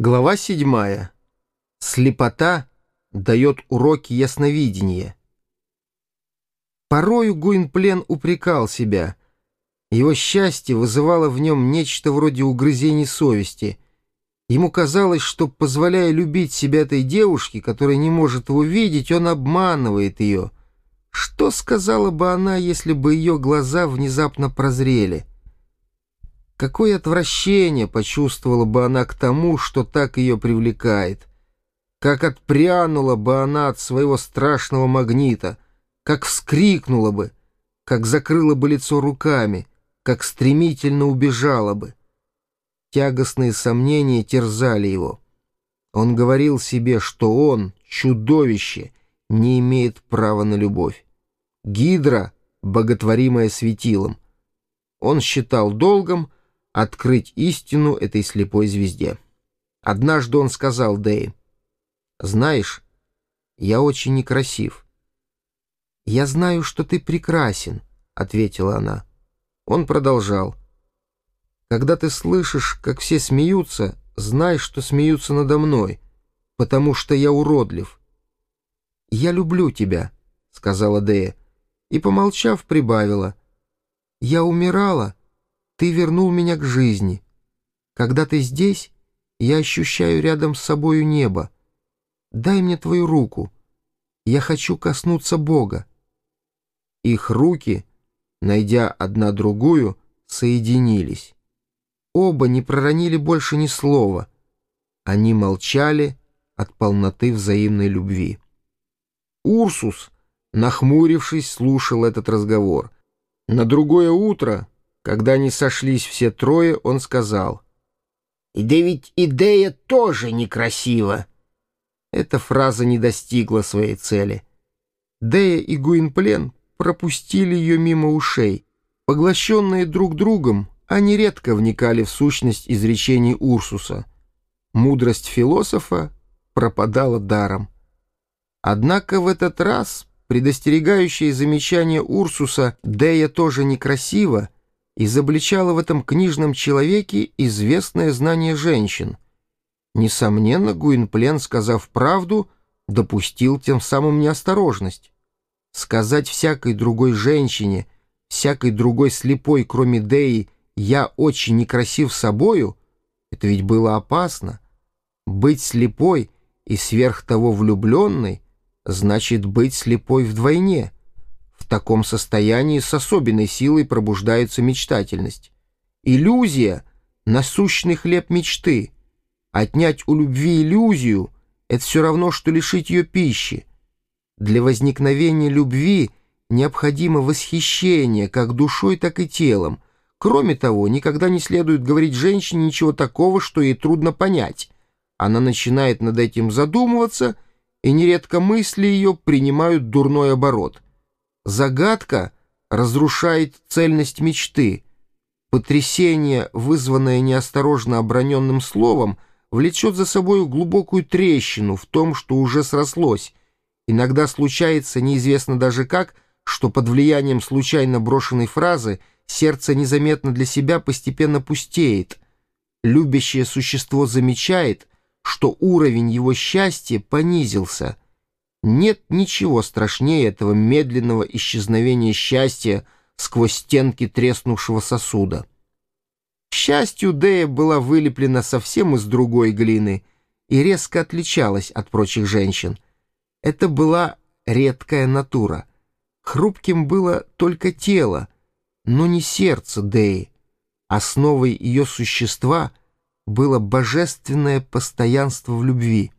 Глава седьмая. Слепота дает уроки ясновидения. Порою Гуинплен упрекал себя. Его счастье вызывало в нем нечто вроде угрызений совести. Ему казалось, что, позволяя любить себя этой девушке, которая не может его видеть, он обманывает ее. Что сказала бы она, если бы ее глаза внезапно прозрели? Какое отвращение почувствовала бы она к тому, что так ее привлекает. Как отпрянула бы она от своего страшного магнита, как вскрикнула бы, как закрыла бы лицо руками, как стремительно убежала бы. Тягостные сомнения терзали его. Он говорил себе, что он, чудовище, не имеет права на любовь. Гидра, боготворимая светилом. Он считал долгом, открыть истину этой слепой звезде. Однажды он сказал Дэй, «Знаешь, я очень некрасив». «Я знаю, что ты прекрасен», — ответила она. Он продолжал, «Когда ты слышишь, как все смеются, знай, что смеются надо мной, потому что я уродлив». «Я люблю тебя», — сказала Дэя, и, помолчав, прибавила, «Я умирала, ты вернул меня к жизни. Когда ты здесь, я ощущаю рядом с собою небо. Дай мне твою руку. Я хочу коснуться Бога. Их руки, найдя одна другую, соединились. Оба не проронили больше ни слова. Они молчали от полноты взаимной любви. Урсус, нахмурившись, слушал этот разговор. На другое утро когда они сошлись все трое, он сказал. «Да ведь идея тоже некрасива». Эта фраза не достигла своей цели. Дея и Гуинплен пропустили ее мимо ушей. Поглощенные друг другом, они редко вникали в сущность изречений Урсуса. Мудрость философа пропадала даром. Однако в этот раз предостерегающее замечание Урсуса «Дея тоже некрасиво» изобличало в этом книжном человеке известное знание женщин. Несомненно, Гуинплен, сказав правду, допустил тем самым неосторожность. Сказать всякой другой женщине, всякой другой слепой, кроме Деи, «я очень некрасив собою» — это ведь было опасно. Быть слепой и сверх того влюбленной значит быть слепой вдвойне — таком состоянии с особенной силой пробуждается мечтательность. Иллюзия — насущный хлеб мечты. Отнять у любви иллюзию — это все равно, что лишить ее пищи. Для возникновения любви необходимо восхищение как душой, так и телом. Кроме того, никогда не следует говорить женщине ничего такого, что ей трудно понять. Она начинает над этим задумываться, и нередко мысли ее принимают дурной оборот — Загадка разрушает цельность мечты. Потрясение, вызванное неосторожно оброненным словом, влечет за собой глубокую трещину в том, что уже срослось. Иногда случается, неизвестно даже как, что под влиянием случайно брошенной фразы сердце незаметно для себя постепенно пустеет. Любящее существо замечает, что уровень его счастья понизился — нет ничего страшнее этого медленного исчезновения счастья сквозь стенки треснувшего сосуда. К счастью, Дея была вылеплена совсем из другой глины и резко отличалась от прочих женщин. Это была редкая натура. Хрупким было только тело, но не сердце Деи. Основой ее существа было божественное постоянство в любви —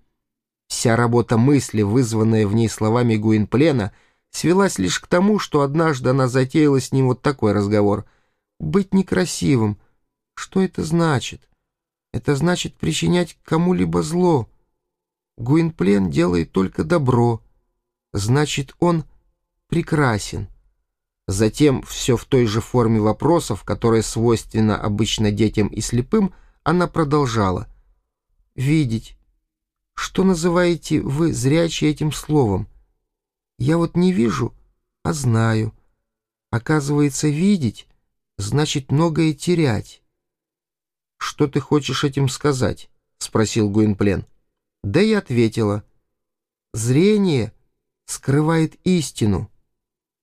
Вся работа мысли, вызванная в ней словами Гуинплена, свелась лишь к тому, что однажды она затеяла с ним вот такой разговор. «Быть некрасивым. Что это значит? Это значит причинять кому-либо зло. Гуинплен делает только добро. Значит, он прекрасен». Затем, все в той же форме вопросов, которая свойственна обычно детям и слепым, она продолжала. «Видеть, что называете вы зрячий этим словом? Я вот не вижу, а знаю. Оказывается, видеть значит многое терять. Что ты хочешь этим сказать? спросил Гуинплен. Да и ответила. «Зрение скрывает истину».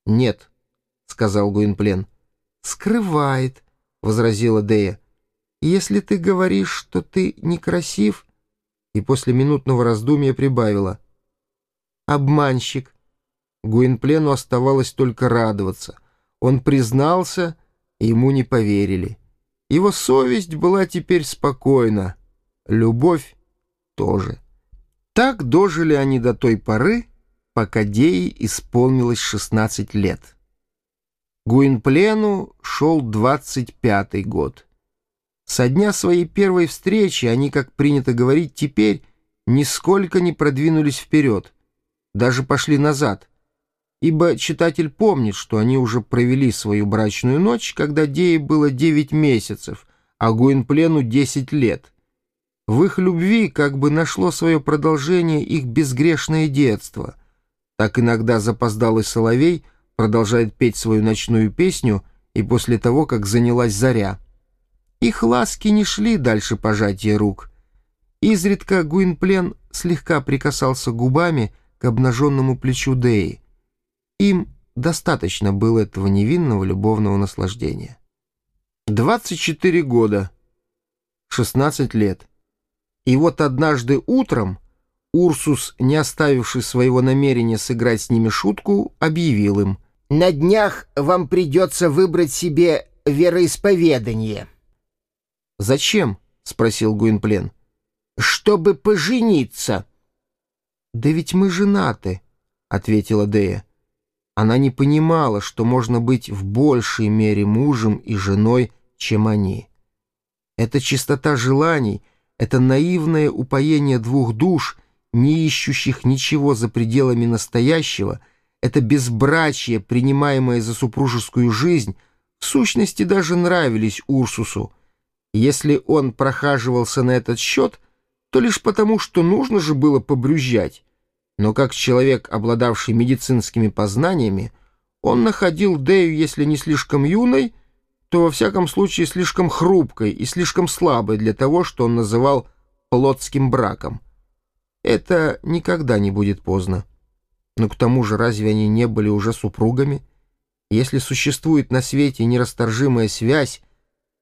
«Нет», — сказал Гуинплен. «Скрывает», — возразила Дея. «Если ты говоришь, что ты некрасив...» И после минутного раздумья прибавила. «Обманщик». Гуинплену оставалось только радоваться. Он признался, ему не поверили. Его совесть была теперь спокойна. Любовь тоже. Так дожили они до той поры, пока Деи исполнилось 16 лет. Гуинплену шел 25-й год. Со дня своей первой встречи они, как принято говорить теперь, нисколько не продвинулись вперед, даже пошли назад, ибо читатель помнит, что они уже провели свою брачную ночь, когда Дее было 9 месяцев, а Гуинплену 10 лет — в их любви как бы нашло свое продолжение их безгрешное детство. Так иногда запоздалый соловей продолжает петь свою ночную песню и после того, как занялась заря. Их ласки не шли дальше пожатия рук. Изредка Гуинплен слегка прикасался губами к обнаженному плечу Деи. Им достаточно было этого невинного любовного наслаждения. 24 года, 16 лет — и вот однажды утром Урсус, не оставивший своего намерения сыграть с ними шутку, объявил им. «На днях вам придется выбрать себе вероисповедание». «Зачем?» — спросил Гуинплен. «Чтобы пожениться». «Да ведь мы женаты», — ответила Дея. Она не понимала, что можно быть в большей мере мужем и женой, чем они. Эта чистота желаний — это наивное упоение двух душ, не ищущих ничего за пределами настоящего, это безбрачие, принимаемое за супружескую жизнь, в сущности даже нравились Урсусу. Если он прохаживался на этот счет, то лишь потому, что нужно же было побрюзжать. Но как человек, обладавший медицинскими познаниями, он находил Дею, если не слишком юной, то во всяком случае слишком хрупкой и слишком слабой для того, что он называл плотским браком. Это никогда не будет поздно. Но к тому же разве они не были уже супругами? Если существует на свете нерасторжимая связь,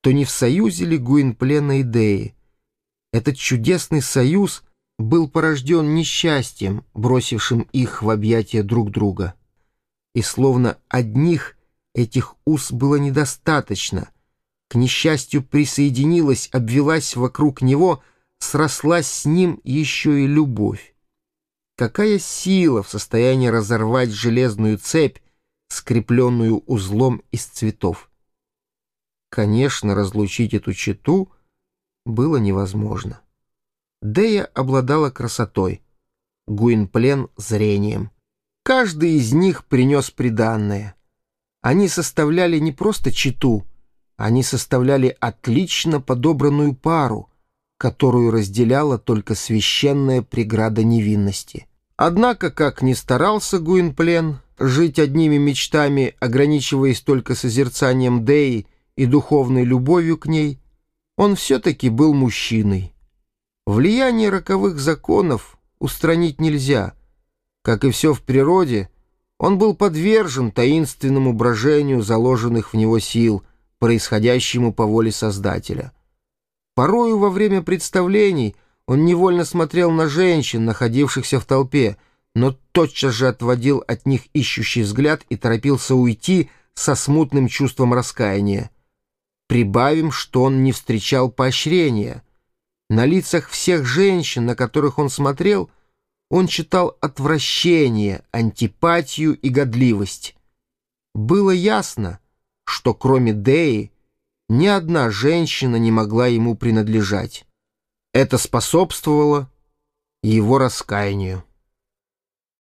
то не в союзе ли Гуинплена и Деи? Этот чудесный союз был порожден несчастьем, бросившим их в объятия друг друга. И словно одних Этих уз было недостаточно. К несчастью присоединилась, обвелась вокруг него, срослась с ним еще и любовь. Какая сила в состоянии разорвать железную цепь, скрепленную узлом из цветов? Конечно, разлучить эту чету было невозможно. Дея обладала красотой, Гуинплен — зрением. Каждый из них принес приданное — они составляли не просто читу, они составляли отлично подобранную пару, которую разделяла только священная преграда невинности. Однако, как ни старался Гуинплен жить одними мечтами, ограничиваясь только созерцанием Деи и духовной любовью к ней, он все-таки был мужчиной. Влияние роковых законов устранить нельзя. Как и все в природе, он был подвержен таинственному брожению заложенных в него сил, происходящему по воле Создателя. Порою во время представлений он невольно смотрел на женщин, находившихся в толпе, но тотчас же отводил от них ищущий взгляд и торопился уйти со смутным чувством раскаяния. Прибавим, что он не встречал поощрения. На лицах всех женщин, на которых он смотрел — он читал отвращение, антипатию и годливость. Было ясно, что кроме Деи ни одна женщина не могла ему принадлежать. Это способствовало его раскаянию.